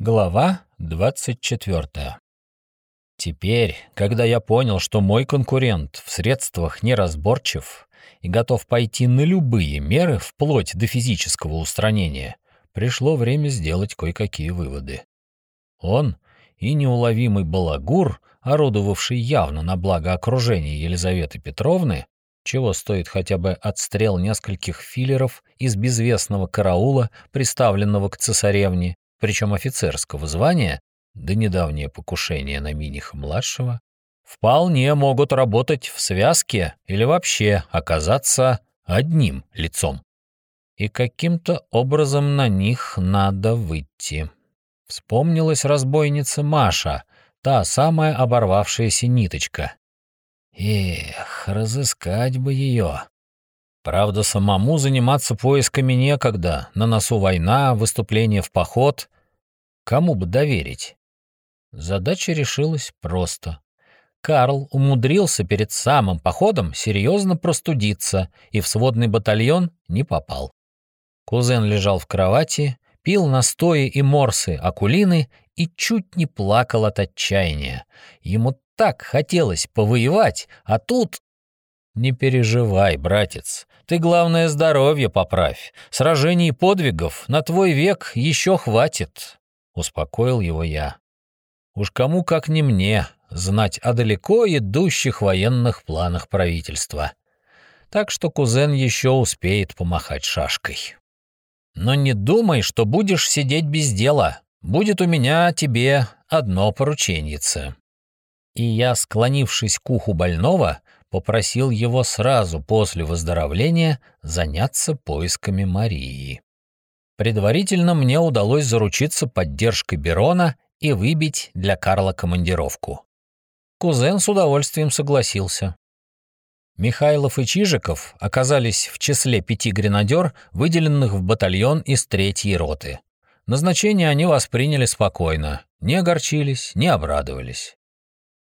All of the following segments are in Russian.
Глава 24. Теперь, когда я понял, что мой конкурент в средствах неразборчив и готов пойти на любые меры вплоть до физического устранения, пришло время сделать кое-какие выводы. Он и неуловимый балагур, орудовавший явно на благо окружения Елизаветы Петровны, чего стоит хотя бы отстрел нескольких филлеров из безвестного караула, приставленного к цесаревне, причем офицерского звания, да недавнее покушение на Миниха-младшего, вполне могут работать в связке или вообще оказаться одним лицом. И каким-то образом на них надо выйти. Вспомнилась разбойница Маша, та самая оборвавшаяся ниточка. Эх, разыскать бы ее. Правда, самому заниматься поисками некогда. На носу война, выступление в поход. Кому бы доверить? Задача решилась просто. Карл умудрился перед самым походом серьезно простудиться и в сводный батальон не попал. Кузен лежал в кровати, пил настои и морсы акулины и чуть не плакал от отчаяния. Ему так хотелось повоевать, а тут «Не переживай, братец. Ты, главное, здоровье поправь. Сражений и подвигов на твой век еще хватит», — успокоил его я. «Уж кому, как не мне, знать о далеко идущих военных планах правительства. Так что кузен еще успеет помахать шашкой. Но не думай, что будешь сидеть без дела. Будет у меня тебе одно порученьице». И я, склонившись к уху больного, попросил его сразу после выздоровления заняться поисками Марии. Предварительно мне удалось заручиться поддержкой Берона и выбить для Карла командировку. Кузен с удовольствием согласился. Михайлов и Чижиков оказались в числе пяти гренадер, выделенных в батальон из третьей роты. Назначение они восприняли спокойно, не огорчились, не обрадовались.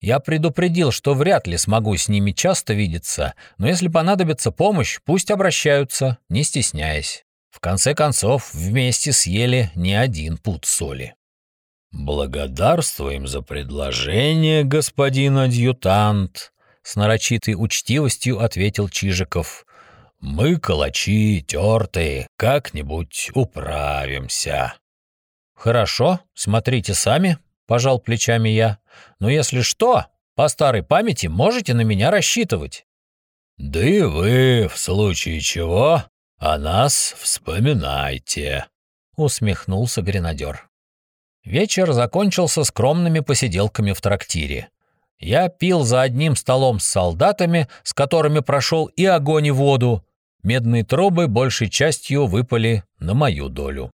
Я предупредил, что вряд ли смогу с ними часто видеться, но если понадобится помощь, пусть обращаются, не стесняясь. В конце концов, вместе съели не один пуд соли. «Благодарствуем за предложение, господин адъютант», — с нарочитой учтивостью ответил Чижиков. «Мы, калачи, тертые, как-нибудь управимся». «Хорошо, смотрите сами», пожал плечами я. Но если что, по старой памяти можете на меня рассчитывать. Да и вы, в случае чего, о нас вспоминайте, усмехнулся гренадер. Вечер закончился скромными посиделками в трактире. Я пил за одним столом с солдатами, с которыми прошел и огонь, и воду. Медные трубы большей частью выпали на мою долю.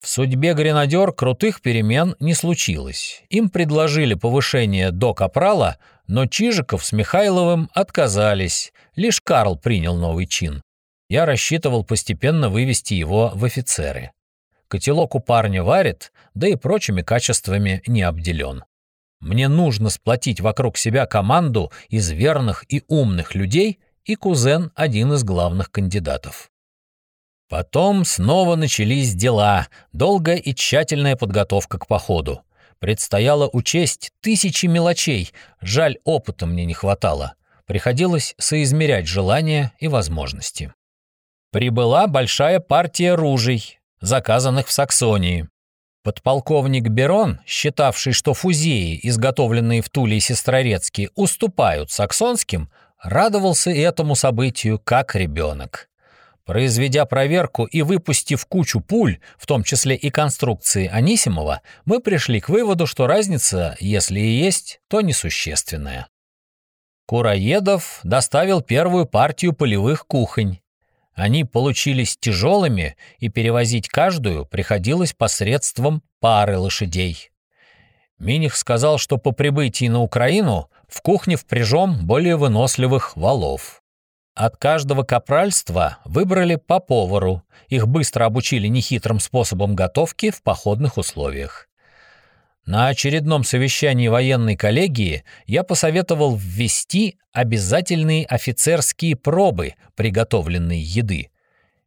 В судьбе гренадер крутых перемен не случилось. Им предложили повышение до капрала, но Чижиков с Михайловым отказались. Лишь Карл принял новый чин. Я рассчитывал постепенно вывести его в офицеры. Котелок у парня варит, да и прочими качествами не обделен. Мне нужно сплотить вокруг себя команду из верных и умных людей, и кузен – один из главных кандидатов. Потом снова начались дела, долгая и тщательная подготовка к походу. Предстояло учесть тысячи мелочей, жаль, опыта мне не хватало. Приходилось соизмерять желания и возможности. Прибыла большая партия ружей, заказанных в Саксонии. Подполковник Берон, считавший, что фузеи, изготовленные в Туле и Сестрорецке, уступают саксонским, радовался этому событию как ребенок. Произведя проверку и выпустив кучу пуль, в том числе и конструкции Анисимова, мы пришли к выводу, что разница, если и есть, то несущественная. Кураедов доставил первую партию полевых кухонь. Они получились тяжелыми, и перевозить каждую приходилось посредством пары лошадей. Миних сказал, что по прибытии на Украину в кухне впряжем более выносливых валов. От каждого капральства выбрали по повару. Их быстро обучили нехитрым способом готовки в походных условиях. На очередном совещании военной коллегии я посоветовал ввести обязательные офицерские пробы приготовленной еды.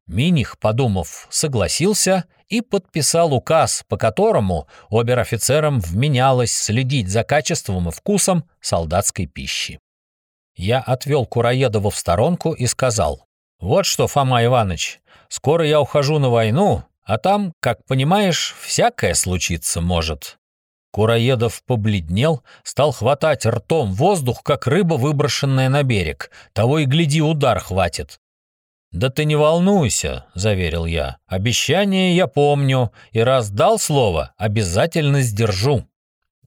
Миних, подумав, согласился и подписал указ, по которому обер-офицерам вменялось следить за качеством и вкусом солдатской пищи. Я отвел Кураедова в сторонку и сказал, «Вот что, Фома Иванович, скоро я ухожу на войну, а там, как понимаешь, всякое случиться может». Кураедов побледнел, стал хватать ртом воздух, как рыба, выброшенная на берег. Того и гляди, удар хватит. «Да ты не волнуйся», — заверил я. «Обещание я помню, и раз дал слово, обязательно сдержу.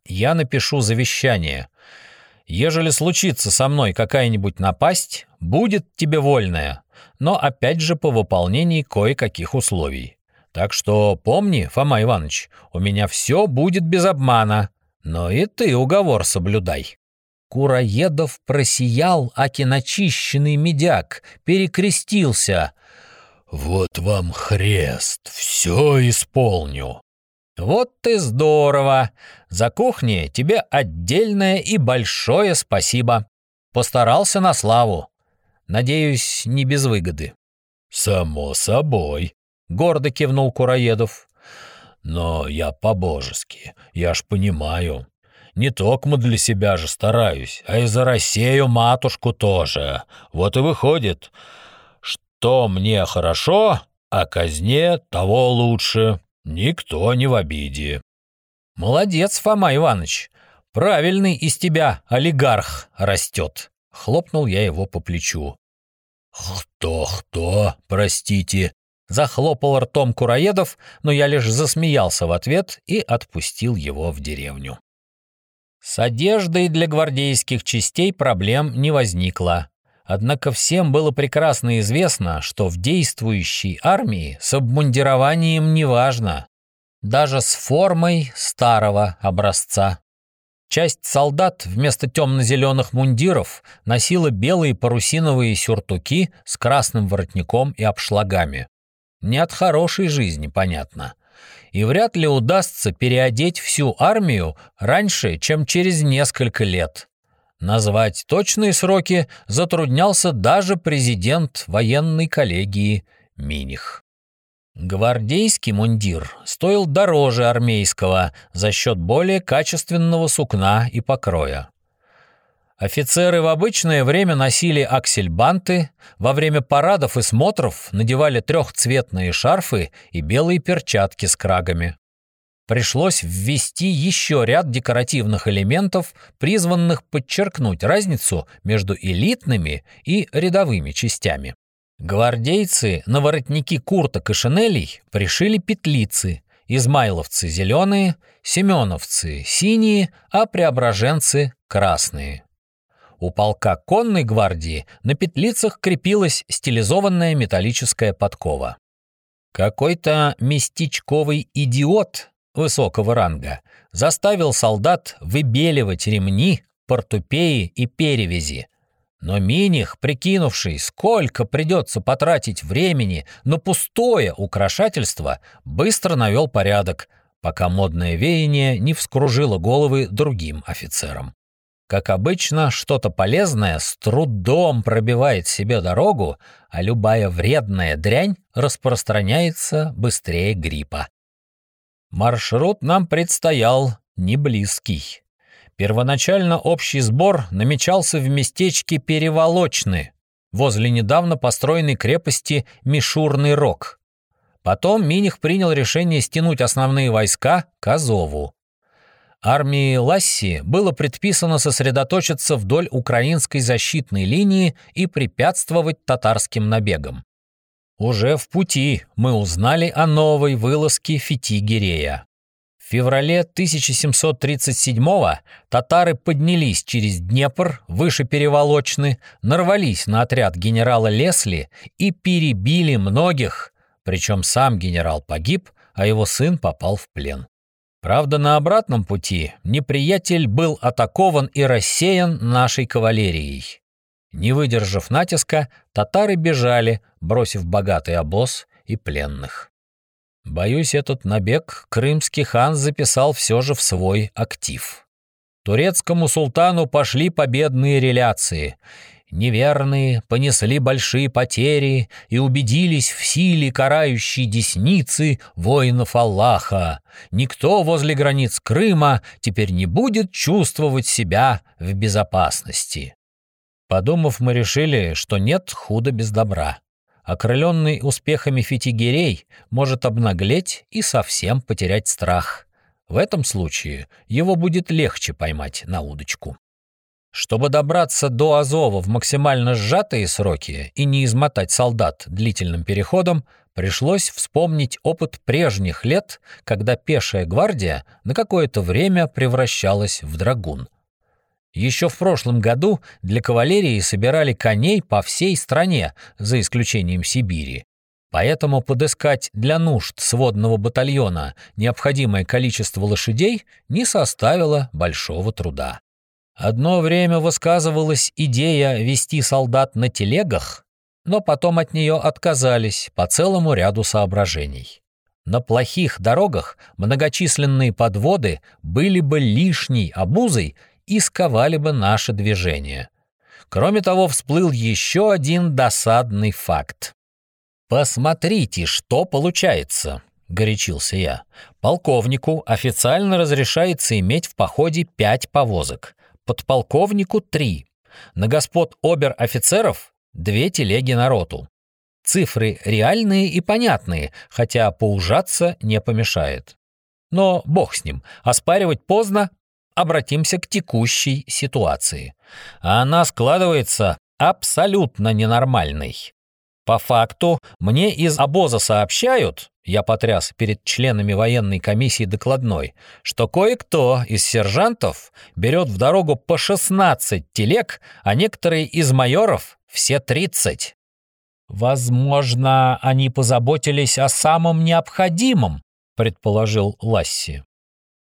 Я напишу завещание. Ежели случится со мной какая-нибудь напасть, будет тебе вольная, но опять же по выполнении кое-каких условий. Так что помни, Фома Иванович, у меня все будет без обмана, но и ты уговор соблюдай». Кураедов просиял, аки начищенный медяк, перекрестился. «Вот вам хрест, все исполню». «Вот ты здорово! За кухни тебе отдельное и большое спасибо. Постарался на славу. Надеюсь, не без выгоды». «Само собой», — гордо кивнул Кураедов. «Но я по-божески, я ж понимаю, не только для себя же стараюсь, а и за Россию матушку тоже. Вот и выходит, что мне хорошо, а казне того лучше. Никто не в обиде. Молодец, Фома Иванович. Правильный из тебя олигарх растет. Хлопнул я его по плечу. «Кто-кто, простите?» Захлопал ртом Кураедов, но я лишь засмеялся в ответ и отпустил его в деревню. С одеждой для гвардейских частей проблем не возникло. Однако всем было прекрасно известно, что в действующей армии с обмундированием неважно, даже с формой старого образца. Часть солдат вместо темно-зеленых мундиров носила белые парусиновые сюртуки с красным воротником и обшлагами. Не от хорошей жизни, понятно и вряд ли удастся переодеть всю армию раньше, чем через несколько лет. Назвать точные сроки затруднялся даже президент военной коллегии Миних. Гвардейский мундир стоил дороже армейского за счет более качественного сукна и покроя. Офицеры в обычное время носили аксельбанты, во время парадов и смотров надевали трехцветные шарфы и белые перчатки с крагами. Пришлось ввести еще ряд декоративных элементов, призванных подчеркнуть разницу между элитными и рядовыми частями. Гвардейцы на воротники курток и шинелей пришили петлицы, измайловцы зеленые, семеновцы синие, а преображенцы красные. У полка конной гвардии на петлицах крепилась стилизованная металлическая подкова. Какой-то местечковый идиот высокого ранга заставил солдат выбеливать ремни, портупеи и перевязи. Но Миних, прикинувший, сколько придется потратить времени на пустое украшательство, быстро навел порядок, пока модное веяние не вскружило головы другим офицерам. Как обычно, что-то полезное с трудом пробивает себе дорогу, а любая вредная дрянь распространяется быстрее гриппа. Маршрут нам предстоял не близкий. Первоначально общий сбор намечался в местечке Переволочны, возле недавно построенной крепости Мишурный Рог. Потом Миних принял решение стянуть основные войска к Азову. Армии Ласси было предписано сосредоточиться вдоль украинской защитной линии и препятствовать татарским набегам. Уже в пути мы узнали о новой вылазке Фити-Гирея. В феврале 1737-го татары поднялись через Днепр, выше Переволочны, нарвались на отряд генерала Лесли и перебили многих, причем сам генерал погиб, а его сын попал в плен. Правда, на обратном пути неприятель был атакован и рассеян нашей кавалерией. Не выдержав натиска, татары бежали, бросив богатый обоз и пленных. Боюсь, этот набег крымский хан записал все же в свой актив. Турецкому султану пошли победные реляции. неверные понесли большие потери и убедились в силе карающей десницы воинов Аллаха. Никто возле границ Крыма теперь не будет чувствовать себя в безопасности. Подумав, мы решили, что нет худа без добра. Окрыленный успехами фитигерей может обнаглеть и совсем потерять страх. В этом случае его будет легче поймать на удочку. Чтобы добраться до Азова в максимально сжатые сроки и не измотать солдат длительным переходом, пришлось вспомнить опыт прежних лет, когда пешая гвардия на какое-то время превращалась в драгун. Еще в прошлом году для кавалерии собирали коней по всей стране, за исключением Сибири. Поэтому подыскать для нужд сводного батальона необходимое количество лошадей не составило большого труда. Одно время высказывалась идея вести солдат на телегах, но потом от нее отказались по целому ряду соображений. На плохих дорогах многочисленные подводы были бы лишней обузой и сковали бы наше движение. Кроме того, всплыл еще один досадный факт. «Посмотрите, что получается», — горячился я. «Полковнику официально разрешается иметь в походе пять повозок подполковнику три, на господ обер-офицеров две телеги на роту. Цифры реальные и понятные, хотя поужаться не помешает. Но бог с ним, оспаривать поздно, обратимся к текущей ситуации. А она складывается абсолютно ненормальной. По факту, мне из обоза сообщают, я потряс перед членами военной комиссии докладной, что кое-кто из сержантов берет в дорогу по 16 телег, а некоторые из майоров — все 30. «Возможно, они позаботились о самом необходимом», — предположил Ласси.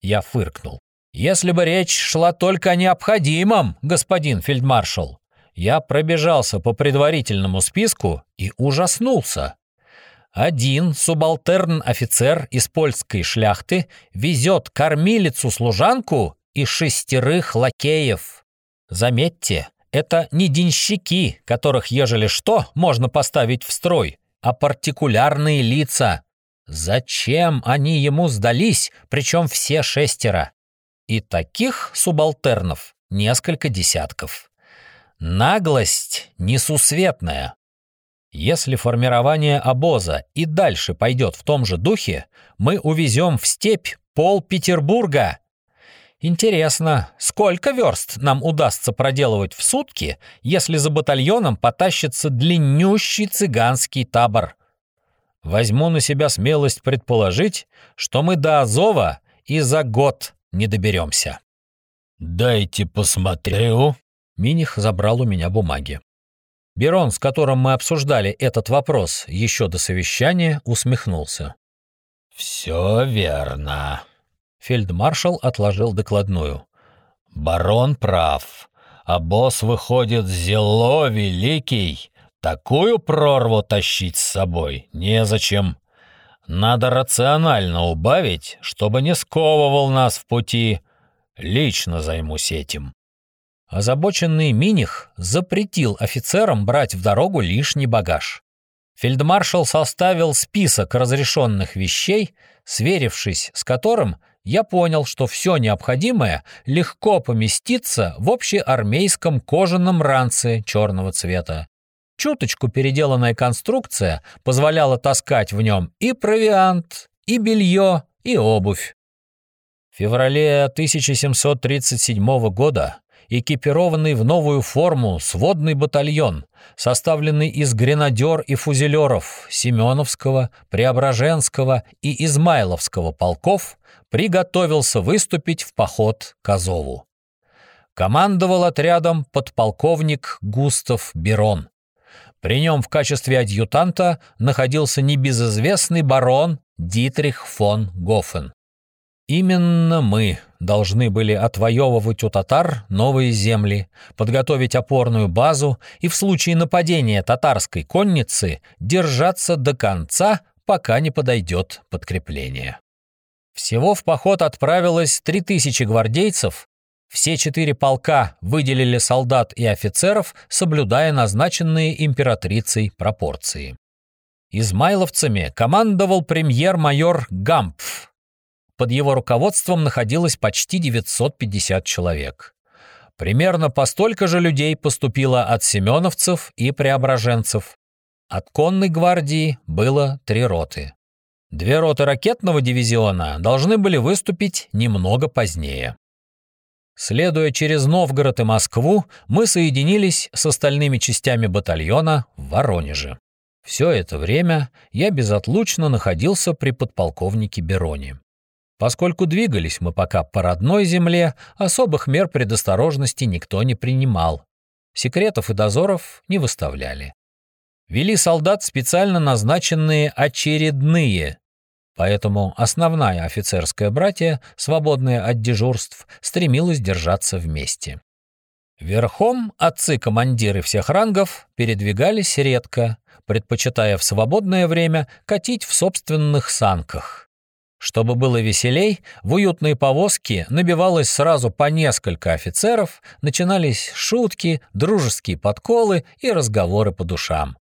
Я фыркнул. «Если бы речь шла только о необходимом, господин фельдмаршал, я пробежался по предварительному списку и ужаснулся. Один субалтерн-офицер из польской шляхты везет кормилицу-служанку и шестерых лакеев. Заметьте, это не денщики, которых, ежели что, можно поставить в строй, а партикулярные лица. Зачем они ему сдались, причем все шестеро? И таких субалтернов несколько десятков. Наглость несусветная. Если формирование обоза и дальше пойдет в том же духе, мы увезем в степь пол Петербурга. Интересно, сколько верст нам удастся проделывать в сутки, если за батальоном потащится длиннющий цыганский табор? Возьму на себя смелость предположить, что мы до Азова и за год не доберемся. «Дайте посмотрю», Миних забрал у меня бумаги. Берон, с которым мы обсуждали этот вопрос еще до совещания, усмехнулся. «Все верно». Фельдмаршал отложил докладную. «Барон прав. А босс выходит зело великий. Такую прорву тащить с собой незачем. Надо рационально убавить, чтобы не сковывал нас в пути. Лично займусь этим». Озабоченный Миних запретил офицерам брать в дорогу лишний багаж. Фельдмаршал составил список разрешенных вещей, сверившись с которым я понял, что все необходимое легко поместится в общеармейском кожаном ранце черного цвета. Чуточку переделанная конструкция позволяла таскать в нем и провиант, и белье, и обувь. В феврале 1737 года экипированный в новую форму сводный батальон, составленный из гренадер и фузелеров Семеновского, Преображенского и Измайловского полков, приготовился выступить в поход к Азову. Командовал отрядом подполковник Густав Берон. При нем в качестве адъютанта находился небезызвестный барон Дитрих фон Гофен. Именно мы должны были отвоевывать у татар новые земли, подготовить опорную базу и в случае нападения татарской конницы держаться до конца, пока не подойдет подкрепление. Всего в поход отправилось 3000 гвардейцев, Все четыре полка выделили солдат и офицеров, соблюдая назначенные императрицей пропорции. Измайловцами командовал премьер-майор Гампф. Под его руководством находилось почти 950 человек. Примерно по столько же людей поступило от семеновцев и преображенцев. От конной гвардии было три роты. Две роты ракетного дивизиона должны были выступить немного позднее. Следуя через Новгород и Москву, мы соединились с остальными частями батальона в Воронеже. Все это время я безотлучно находился при подполковнике Бероне. Поскольку двигались мы пока по родной земле, особых мер предосторожности никто не принимал. Секретов и дозоров не выставляли. Вели солдат специально назначенные очередные Поэтому основная офицерская братья, свободная от дежурств, стремилась держаться вместе. Верхом отцы-командиры всех рангов передвигались редко, предпочитая в свободное время катить в собственных санках. Чтобы было веселей, в уютные повозки набивалось сразу по несколько офицеров, начинались шутки, дружеские подколы и разговоры по душам.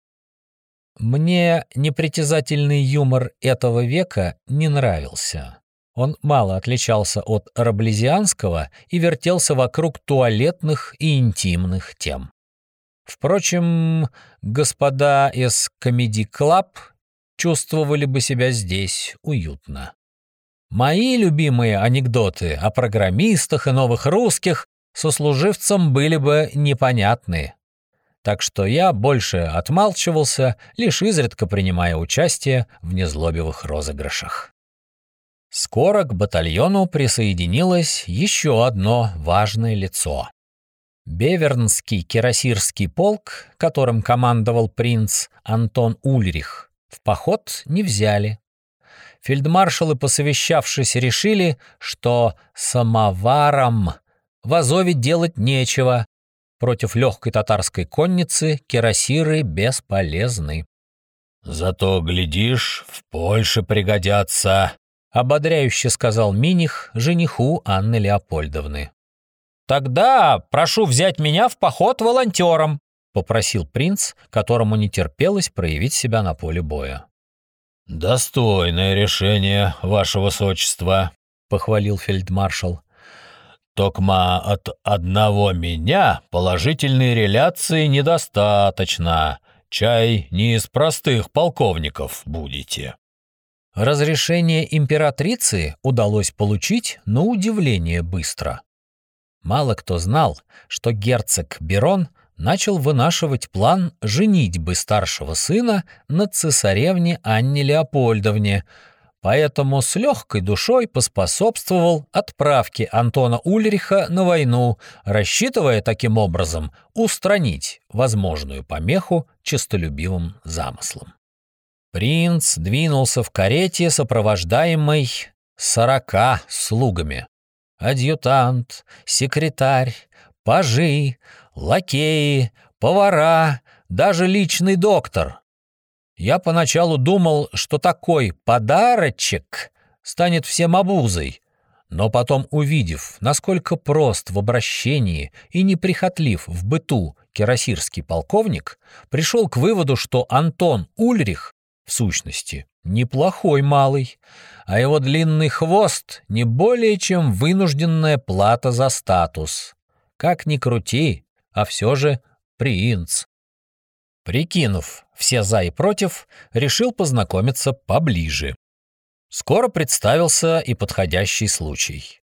Мне непритязательный юмор этого века не нравился. Он мало отличался от раблезианского и вертелся вокруг туалетных и интимных тем. Впрочем, господа из Comedy Club чувствовали бы себя здесь уютно. Мои любимые анекдоты о программистах и новых русских сослуживцам были бы непонятны, так что я больше отмалчивался, лишь изредка принимая участие в незлобивых розыгрышах. Скоро к батальону присоединилось еще одно важное лицо. Бевернский кирасирский полк, которым командовал принц Антон Ульрих, в поход не взяли. Фельдмаршалы, посовещавшись, решили, что самоваром в Азове делать нечего, Против легкой татарской конницы кирасиры бесполезны. «Зато, глядишь, в Польше пригодятся», — ободряюще сказал Миних жениху Анны Леопольдовны. «Тогда прошу взять меня в поход волонтером», — попросил принц, которому не терпелось проявить себя на поле боя. «Достойное решение, ваше высочество», — похвалил фельдмаршал. Токма от одного меня положительной реляции недостаточно. Чай не из простых полковников будете. Разрешение императрицы удалось получить на удивление быстро. Мало кто знал, что герцог Берон начал вынашивать план женитьбы старшего сына на цесаревне Анне Леопольдовне, поэтому с легкой душой поспособствовал отправке Антона Ульриха на войну, рассчитывая таким образом устранить возможную помеху честолюбивым замыслам. Принц двинулся в карете, сопровождаемой сорока слугами. Адъютант, секретарь, пажи, лакеи, повара, даже личный доктор, я поначалу думал, что такой подарочек станет всем обузой, но потом, увидев, насколько прост в обращении и неприхотлив в быту кирасирский полковник, пришел к выводу, что Антон Ульрих, в сущности, неплохой малый, а его длинный хвост не более чем вынужденная плата за статус. Как ни крути, а все же принц. Прикинув все «за» и «против», решил познакомиться поближе. Скоро представился и подходящий случай.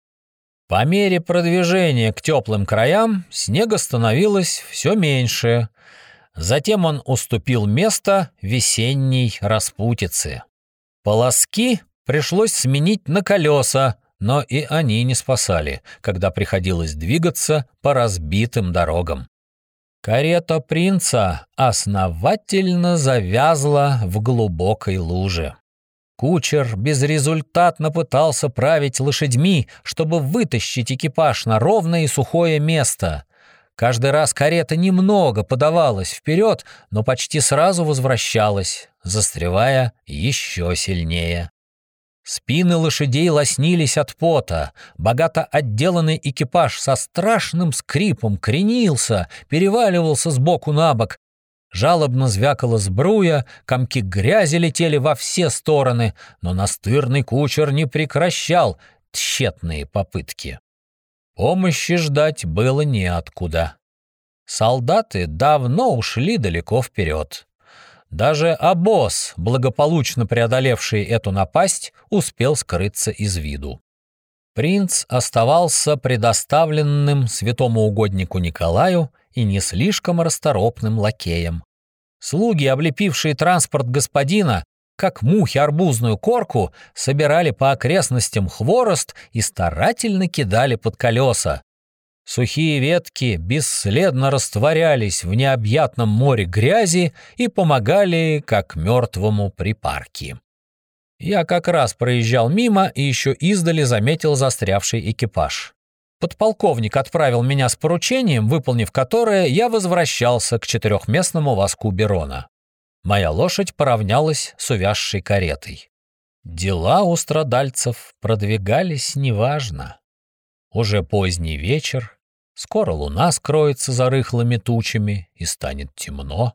По мере продвижения к теплым краям снега становилось все меньше. Затем он уступил место весенней распутице. Полоски пришлось сменить на колеса, но и они не спасали, когда приходилось двигаться по разбитым дорогам. Карета принца основательно завязла в глубокой луже. Кучер безрезультатно пытался править лошадьми, чтобы вытащить экипаж на ровное и сухое место. Каждый раз карета немного подавалась вперед, но почти сразу возвращалась, застревая еще сильнее. Спины лошадей лоснились от пота, богато отделанный экипаж со страшным скрипом кренился, переваливался с боку на бок. Жалобно звякала сбруя, комки грязи летели во все стороны, но настырный кучер не прекращал тщетные попытки. Помощи ждать было неоткуда. Солдаты давно ушли далеко вперед. Даже обоз, благополучно преодолевший эту напасть, успел скрыться из виду. Принц оставался предоставленным святому угоднику Николаю и не слишком расторопным лакеем. Слуги, облепившие транспорт господина, как мухи арбузную корку, собирали по окрестностям хворост и старательно кидали под колеса, Сухие ветки бесследно растворялись в необъятном море грязи и помогали, как мертвому припарке. Я как раз проезжал мимо и еще издали заметил застрявший экипаж. Подполковник отправил меня с поручением, выполнив которое, я возвращался к четырехместному воску Берона. Моя лошадь поравнялась с увязшей каретой. Дела у страдальцев продвигались неважно. Уже поздний вечер, скоро луна скроется за рыхлыми тучами и станет темно.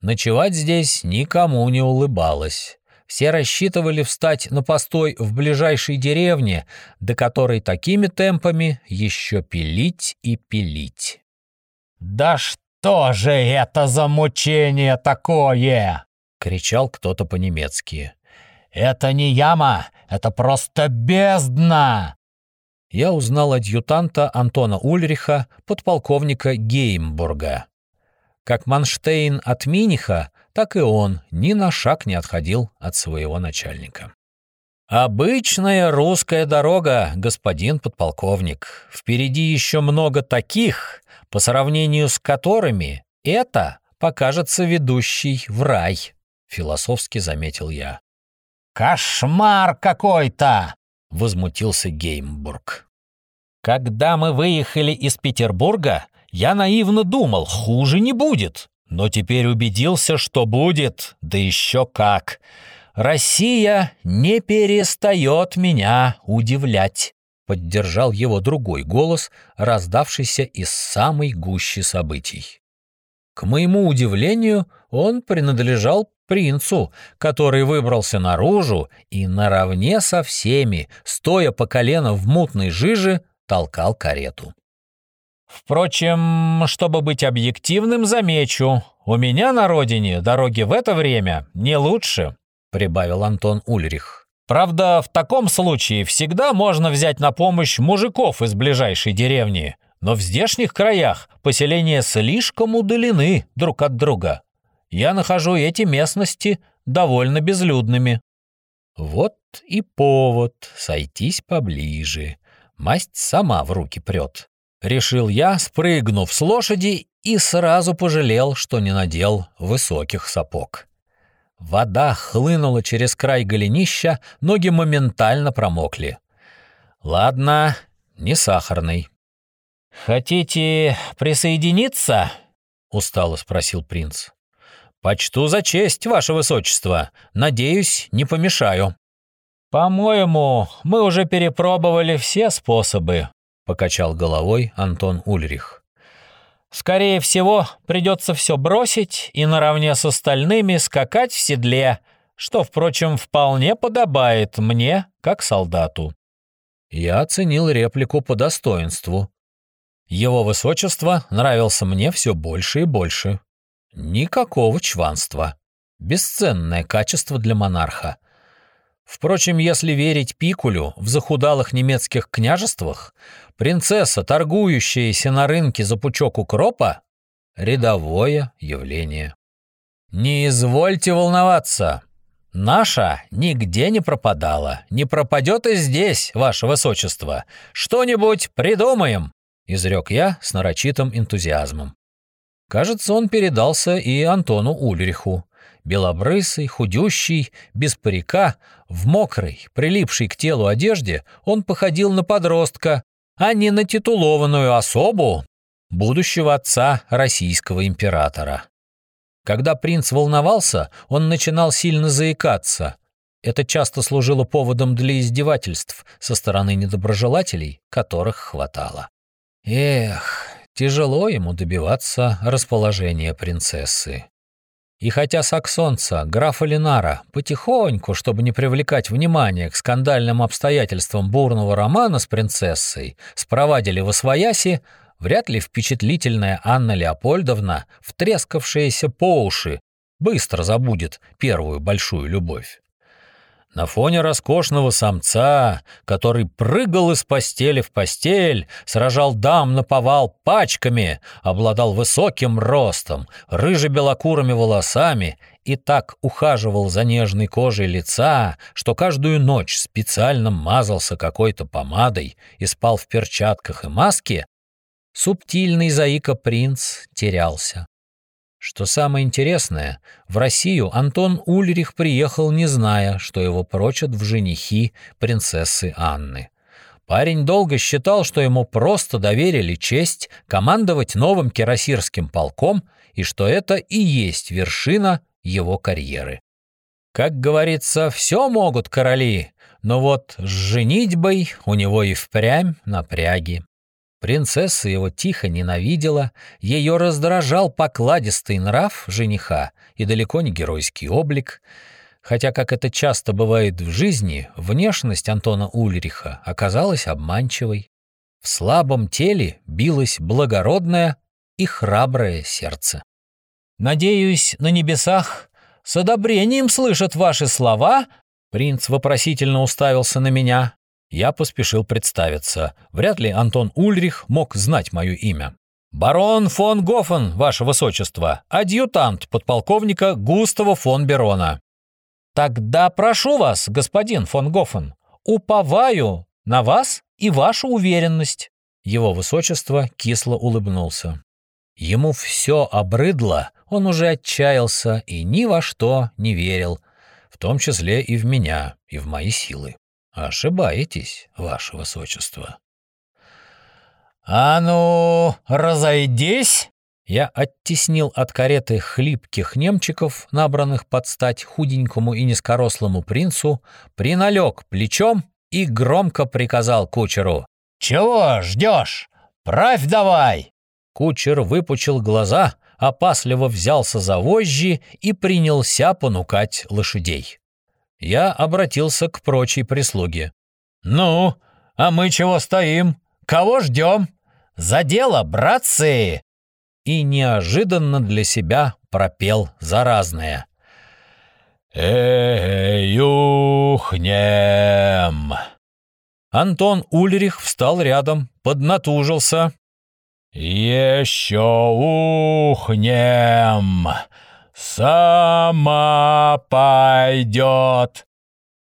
Ночевать здесь никому не улыбалось. Все рассчитывали встать на постой в ближайшей деревне, до которой такими темпами еще пилить и пилить. «Да что же это за мучение такое?» — кричал кто-то по-немецки. «Это не яма, это просто бездна! Я узнал адъютанта Антона Ульриха, подполковника Геймбурга. Как Манштейн от Миниха, так и он ни на шаг не отходил от своего начальника. «Обычная русская дорога, господин подполковник. Впереди еще много таких, по сравнению с которыми это покажется ведущий в рай», — философски заметил я. «Кошмар какой-то!» — возмутился Геймбург. «Когда мы выехали из Петербурга, я наивно думал, хуже не будет. Но теперь убедился, что будет, да еще как. Россия не перестает меня удивлять», — поддержал его другой голос, раздавшийся из самой гущи событий. К моему удивлению, он принадлежал принцу, который выбрался наружу и наравне со всеми, стоя по колено в мутной жиже, толкал карету. Впрочем, чтобы быть объективным, замечу, у меня на родине дороги в это время не лучше, прибавил Антон Ульрих. Правда, в таком случае всегда можно взять на помощь мужиков из ближайшей деревни, но в здешних краях поселения слишком удалены друг от друга я нахожу эти местности довольно безлюдными. Вот и повод сойтись поближе. Масть сама в руки прет. Решил я, спрыгнув с лошади, и сразу пожалел, что не надел высоких сапог. Вода хлынула через край голенища, ноги моментально промокли. Ладно, не сахарный. «Хотите присоединиться?» — устало спросил принц. «Почту за честь, ваше высочество. Надеюсь, не помешаю». «По-моему, мы уже перепробовали все способы», — покачал головой Антон Ульрих. «Скорее всего, придется все бросить и наравне с остальными скакать в седле, что, впрочем, вполне подобает мне, как солдату». Я оценил реплику по достоинству. Его высочество нравился мне все больше и больше. Никакого чванства. Бесценное качество для монарха. Впрочем, если верить Пикулю, в захудалых немецких княжествах принцесса, торгующаяся на рынке за пучок укропа, рядовое явление. Не извольте волноваться. Наша нигде не пропадала, не пропадет и здесь, ваше высочество. Что-нибудь придумаем, изрек я с нарочитым энтузиазмом. Кажется, он передался и Антону Ульриху. Белобрысый, худющий, без парика, в мокрой, прилипшей к телу одежде, он походил на подростка, а не на титулованную особу будущего отца российского императора. Когда принц волновался, он начинал сильно заикаться. Это часто служило поводом для издевательств со стороны недоброжелателей, которых хватало. Эх, тяжело ему добиваться расположения принцессы. И хотя саксонца, графа Ленара, потихоньку, чтобы не привлекать внимание к скандальным обстоятельствам бурного романа с принцессой, спровадили в Освояси, вряд ли впечатлительная Анна Леопольдовна, втрескавшаяся по уши, быстро забудет первую большую любовь. На фоне роскошного самца, который прыгал из постели в постель, сражал дам на повал пачками, обладал высоким ростом, рыже-белокурыми волосами и так ухаживал за нежной кожей лица, что каждую ночь специально мазался какой-то помадой и спал в перчатках и маске, субтильный заика-принц терялся. Что самое интересное, в Россию Антон Ульрих приехал, не зная, что его прочат в женихи принцессы Анны. Парень долго считал, что ему просто доверили честь командовать новым кирасирским полком и что это и есть вершина его карьеры. Как говорится, все могут короли, но вот с женитьбой у него и впрямь напряги. Принцесса его тихо ненавидела, ее раздражал покладистый нрав жениха и далеко не геройский облик, хотя, как это часто бывает в жизни, внешность Антона Ульриха оказалась обманчивой. В слабом теле билось благородное и храброе сердце. «Надеюсь, на небесах с одобрением слышат ваши слова?» Принц вопросительно уставился на меня. Я поспешил представиться. Вряд ли Антон Ульрих мог знать мое имя. «Барон фон Гофен, ваше высочество, адъютант подполковника Густава фон Берона». «Тогда прошу вас, господин фон Гофен, уповаю на вас и вашу уверенность». Его высочество кисло улыбнулся. Ему все обрыдло, он уже отчаялся и ни во что не верил, в том числе и в меня, и в мои силы. Ошибаетесь, ваше высочество. А ну, разойдись! Я оттеснил от кареты хлипких немчиков, набранных под стать худенькому и низкорослому принцу, приналег плечом и громко приказал кучеру. «Чего ждешь? Правь давай!» Кучер выпучил глаза, опасливо взялся за вожжи и принялся понукать лошадей я обратился к прочей прислуге. «Ну, а мы чего стоим? Кого ждем? За дело, братцы!» И неожиданно для себя пропел заразное. «Эй, ухнем!» Антон Ульрих встал рядом, поднатужился. «Еще ухнем!» «Сама пойдет».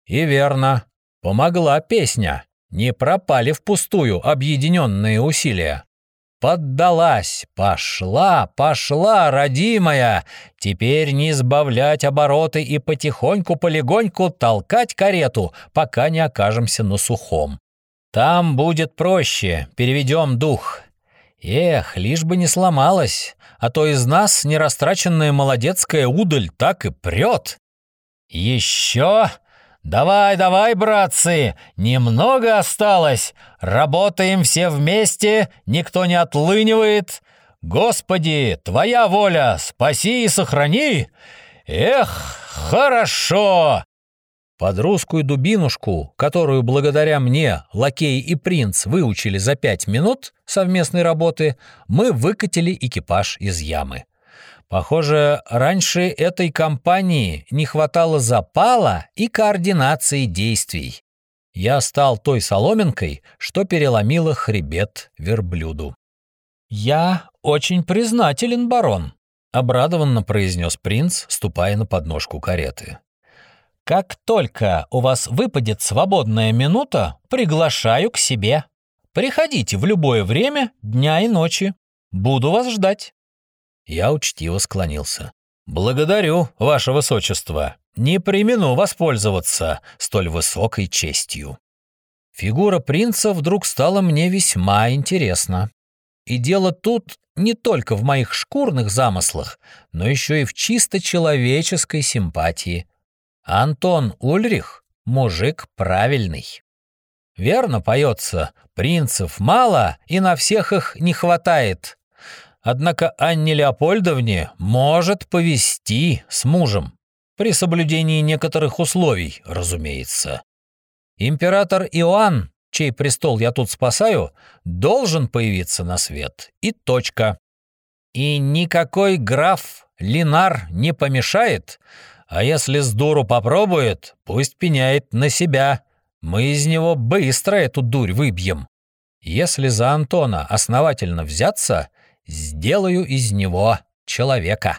И верно, помогла песня. Не пропали впустую объединенные усилия. Поддалась, пошла, пошла, родимая. Теперь не сбавлять обороты и потихоньку-полегоньку толкать карету, пока не окажемся на сухом. Там будет проще, переведем дух. Эх, лишь бы не сломалась, а то из нас нерастраченная молодецкая удаль так и прет. Еще? Давай, давай, братцы, немного осталось. Работаем все вместе, никто не отлынивает. Господи, твоя воля, спаси и сохрани. Эх, хорошо. Под русскую дубинушку, которую благодаря мне лакей и принц выучили за пять минут совместной работы, мы выкатили экипаж из ямы. Похоже, раньше этой компании не хватало запала и координации действий. Я стал той соломинкой, что переломила хребет верблюду. «Я очень признателен, барон», — обрадованно произнес принц, ступая на подножку кареты. Как только у вас выпадет свободная минута, приглашаю к себе. Приходите в любое время, дня и ночи. Буду вас ждать». Я учтиво склонился. «Благодарю, ваше высочество. Не примену воспользоваться столь высокой честью». Фигура принца вдруг стала мне весьма интересна. И дело тут не только в моих шкурных замыслах, но еще и в чисто человеческой симпатии. Антон Ульрих — мужик правильный. Верно поется, принцев мало, и на всех их не хватает. Однако Анне Леопольдовне может повести с мужем, при соблюдении некоторых условий, разумеется. Император Иоанн, чей престол я тут спасаю, должен появиться на свет, и точка. И никакой граф Линар не помешает, а если с дуру попробует, пусть пеняет на себя. Мы из него быстро эту дурь выбьем. Если за Антона основательно взяться, сделаю из него человека.